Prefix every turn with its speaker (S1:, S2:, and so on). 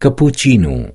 S1: cappuccino.